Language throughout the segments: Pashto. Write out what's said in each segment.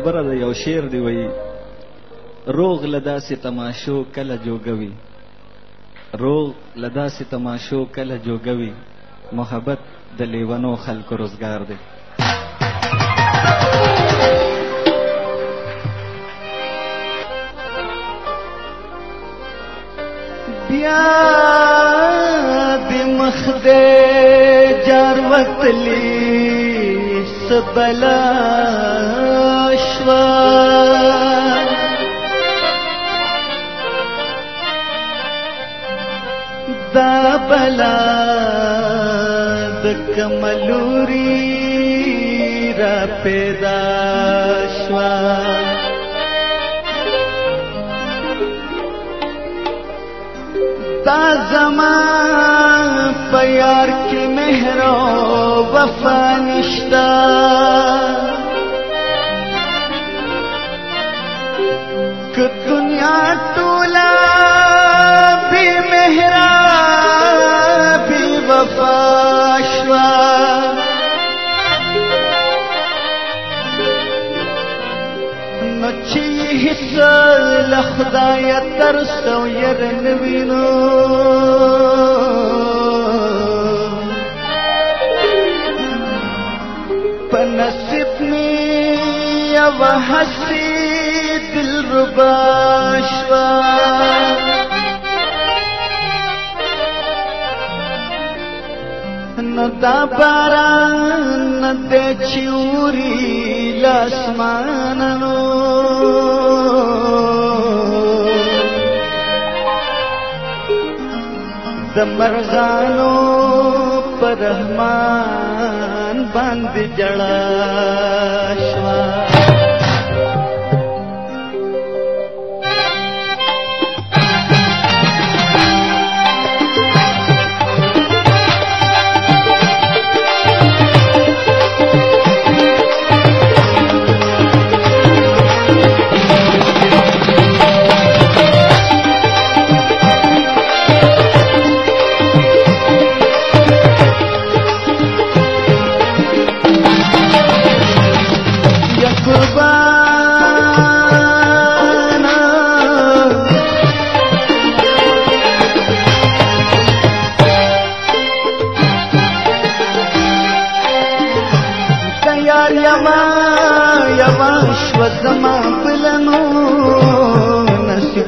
خبره ده یو شعر دی وایي روغ له داسې تماشو کله جوګوي روغ له داسې تماشو کله جوګوي محبت د لیونو خلکو روزګار دی بیا د مخ د جاروت لی سبلا اکبر دا بلا د کملوري را پیدا شوا دا زمان پیار کې مهر او وفا نشتا درسته یر نوینم په نصیب می یو حسی دل ربا شوا ندا باران ند چوری لاسمانانو مرغانو پر رحمان باندې جړا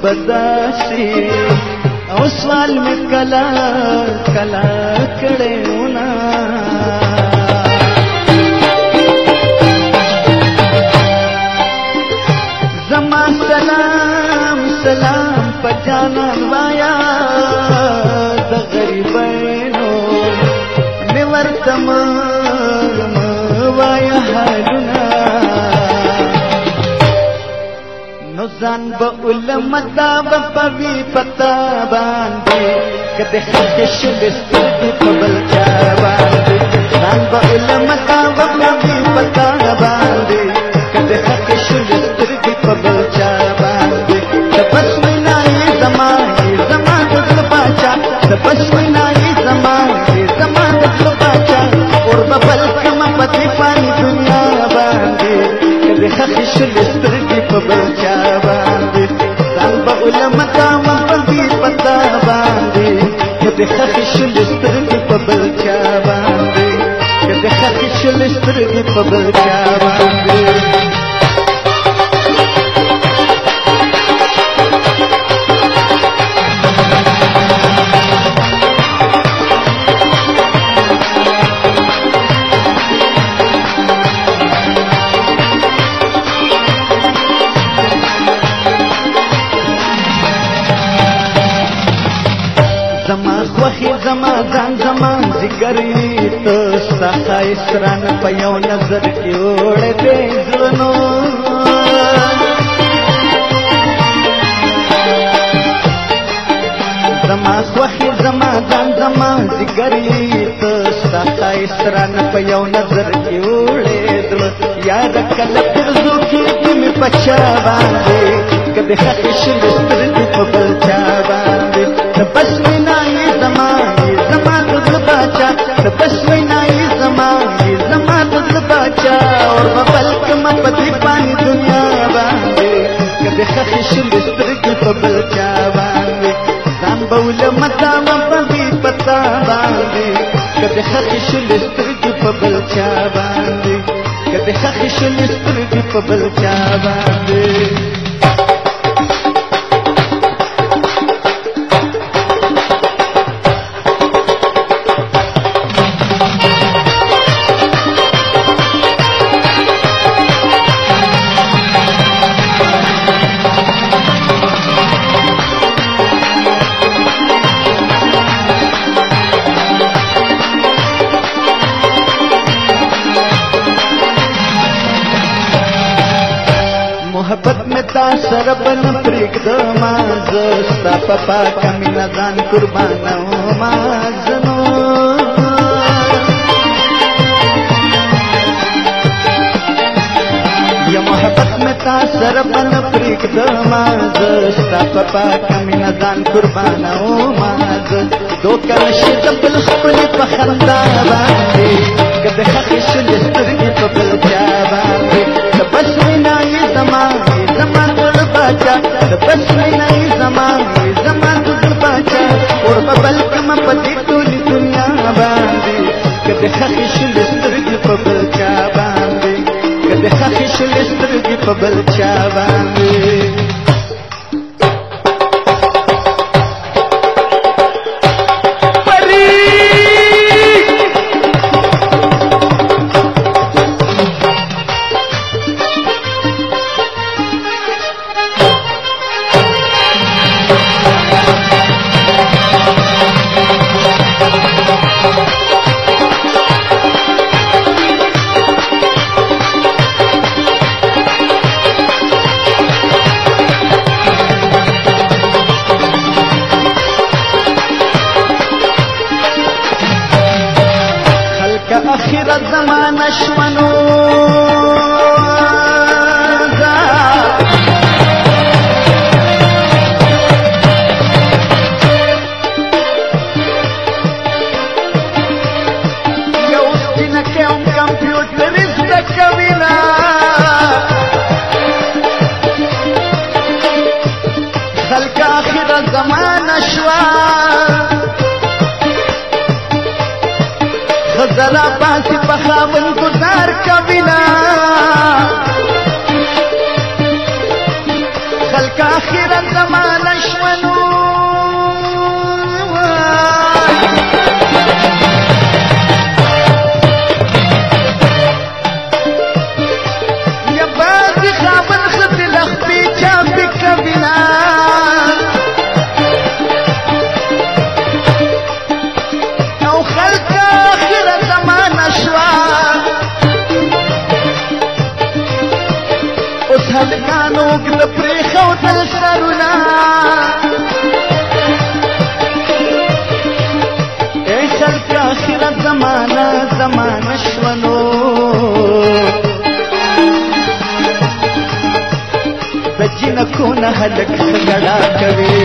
بداسي او سوال مې کلا کلا کړه ونا زما سلام سلام پجانا وایا د غریبانو مې ورته ما وایا حالونه زن با علم دا با پوی پتا باندی کده خلق شبستر دی پبل چا باندی زن با علم دا با پوی پتا باندی کده خلق شبستر دی پبل چا باندی تبس منائی زمانی زمان دل باچا تبس منائی د خخې شل سترګې په بل چا باندې د خخې شل سترګې په بل چا باندې ګرمي ته سخای سران په یو نظر کې وړې دې ځلنو زما خوخي زما ځان زما ذګري ته سخای سران په یو نظر کې وړې دل یاد کله پرزو کې مې پچا باندې کده خښ شل سترګې په بل چا باندې بس درګو په چا باندې ځان بول مدام باندې پتا باندې کده حق شل سترګو په چا باندې کده حق شل سترګو په چا باندې سر بن پریک د ماز ستا پپا کمینا ځان قربانو ماز نو یا محبت متا سر بن پریک د ماز ستا پپا کمینا ځان قربانو ماز دو کله شي د بل خپل په خندا باندې श्रेश्तिपल थिया वे زمان شوا خزرا پاسی پخاون گزار کبینا څوک نه پرې خو دل سرونه اے سر پیاسره زمانہ زمانہ شونو د جنکو نه هلک غلا کوي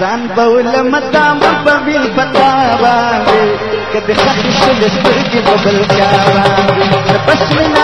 ځان بول متا مبویل پتا باندې کده خښ شل سترګې بل چا باندې بس نه